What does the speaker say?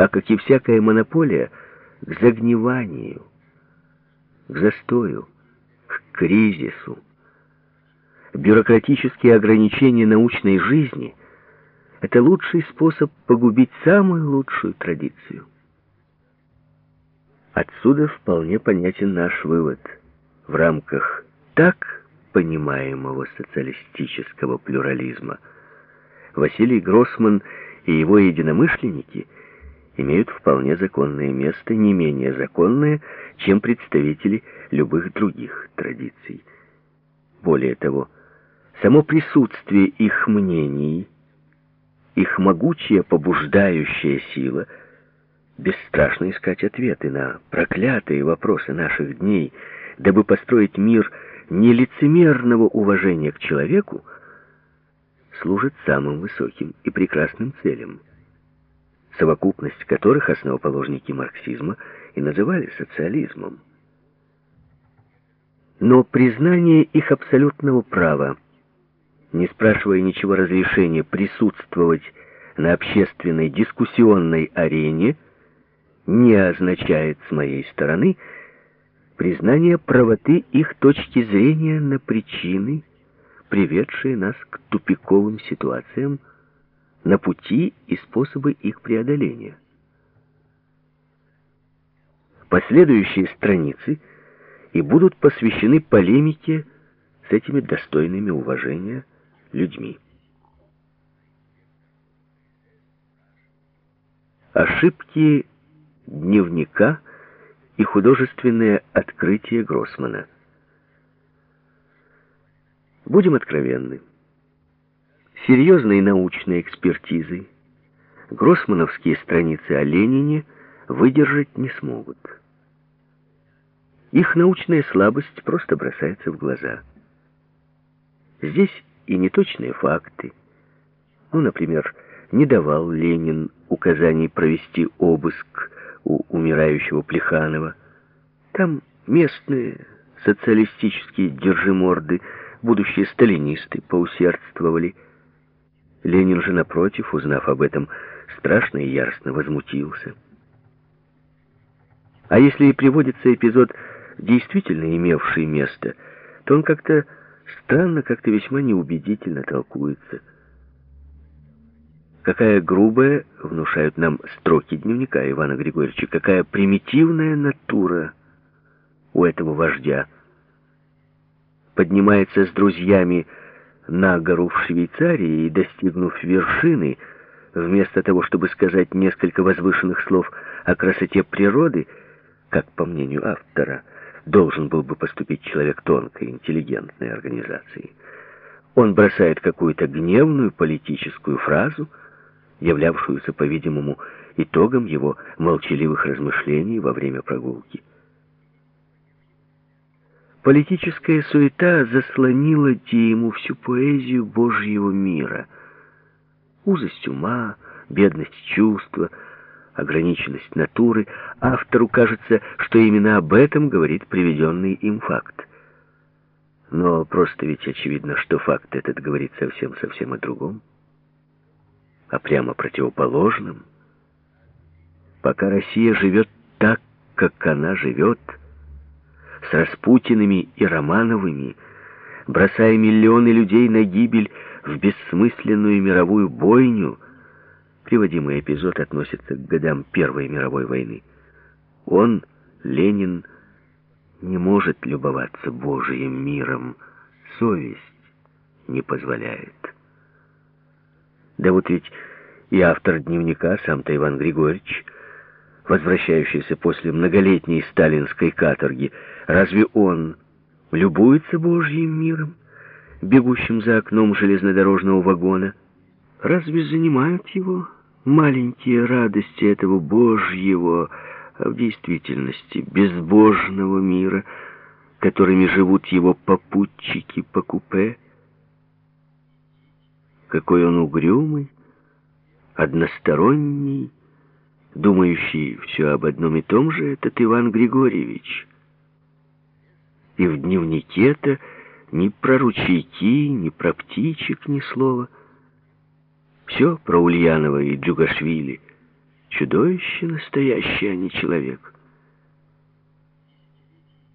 а, как и всякая монополия, к загниванию, к застою, к кризису. Бюрократические ограничения научной жизни — это лучший способ погубить самую лучшую традицию. Отсюда вполне понятен наш вывод. В рамках так понимаемого социалистического плюрализма Василий Гроссман и его единомышленники имеют вполне законное место, не менее законное, чем представители любых других традиций. Более того, само присутствие их мнений, их могучая побуждающая сила — бесстрашно искать ответы на проклятые вопросы наших дней, дабы построить мир нелицемерного уважения к человеку, служит самым высоким и прекрасным целям, совокупность которых основоположники марксизма и называли социализмом. Но признание их абсолютного права, не спрашивая ничего разрешения присутствовать на общественной дискуссионной арене, не означает с моей стороны признание правоты их точки зрения на причины, приведшие нас к тупиковым ситуациям, на пути и способы их преодоления. Последующие страницы и будут посвящены полемике с этими достойными уважения людьми. Ошибки дневника и художественное открытие Гроссмана. Будем откровенны. Серьезной научной экспертизы гроссмановские страницы о Ленине выдержать не смогут. Их научная слабость просто бросается в глаза. Здесь и неточные факты. Ну, например, не давал Ленин указаний провести обыск у умирающего Плеханова. Там местные социалистические держиморды, будущие сталинисты, поусердствовали. Ленин же, напротив, узнав об этом, страшно и яростно возмутился. А если и приводится эпизод, действительно имевший место, то он как-то странно, как-то весьма неубедительно толкуется – Какая грубая, внушают нам строки дневника Ивана Григорьевича, какая примитивная натура у этого вождя. Поднимается с друзьями на гору в Швейцарии и, достигнув вершины, вместо того, чтобы сказать несколько возвышенных слов о красоте природы, как, по мнению автора, должен был бы поступить человек тонкой, интеллигентной организации, он бросает какую-то гневную политическую фразу — являвшуюся, по-видимому, итогом его молчаливых размышлений во время прогулки. Политическая суета заслонила ему всю поэзию Божьего мира. Узость ума, бедность чувства, ограниченность натуры. Автору кажется, что именно об этом говорит приведенный им факт. Но просто ведь очевидно, что факт этот говорит совсем-совсем о другом а прямо противоположным. Пока Россия живет так, как она живет, с Распутиными и Романовыми, бросая миллионы людей на гибель в бессмысленную мировую бойню, приводимый эпизод относится к годам Первой мировой войны. Он, Ленин, не может любоваться Божиим миром, совесть не позволяет. Да вот ведь и автор дневника, сам-то Иван Григорьевич, возвращающийся после многолетней сталинской каторги, разве он любуется Божьим миром, бегущим за окном железнодорожного вагона? Разве занимают его маленькие радости этого Божьего, а в действительности безбожного мира, которыми живут его попутчики по купе? Какой он угрюмый, односторонний, думающий все об одном и том же, этот Иван Григорьевич. И в дневнике-то ни про ручейки, ни про птичек ни слова. Все про Ульянова и Джугашвили. Чудовище настоящее, а не человек.